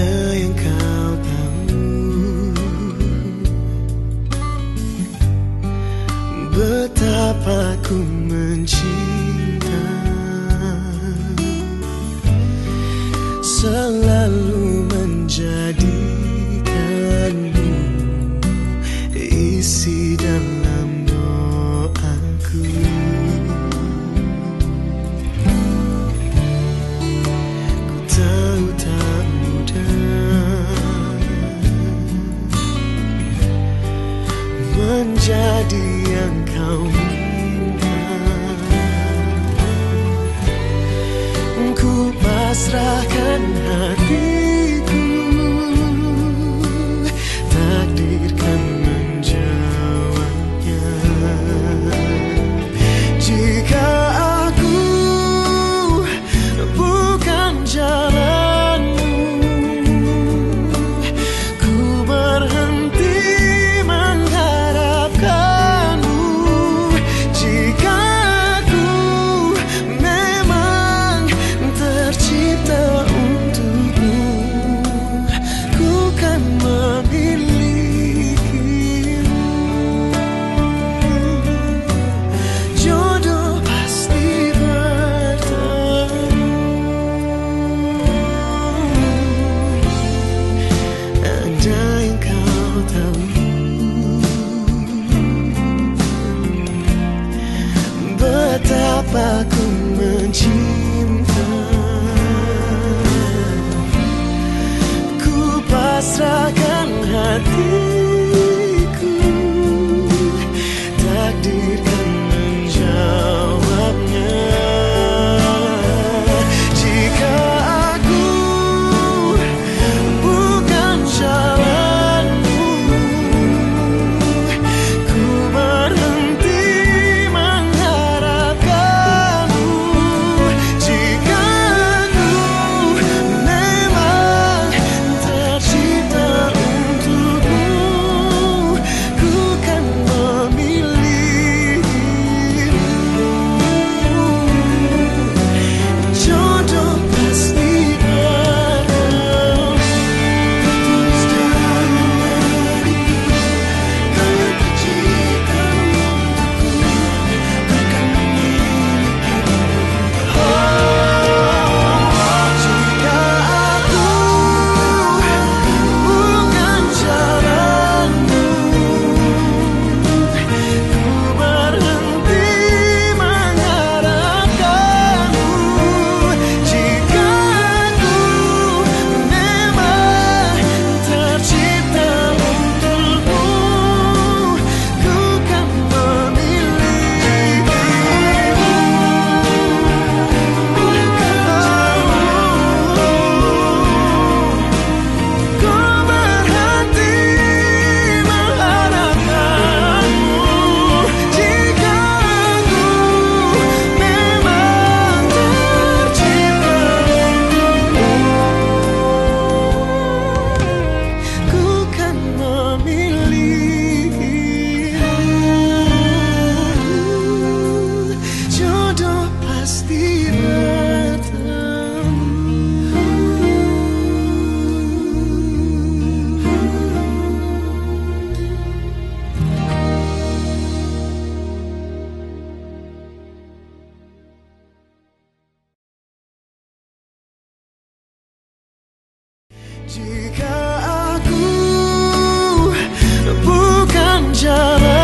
的眼看 Jadi yang kau minta Ku pasrahkan hati Betapa ku mencinta? Ku pasrahkan hati. Jika aku bukan jalan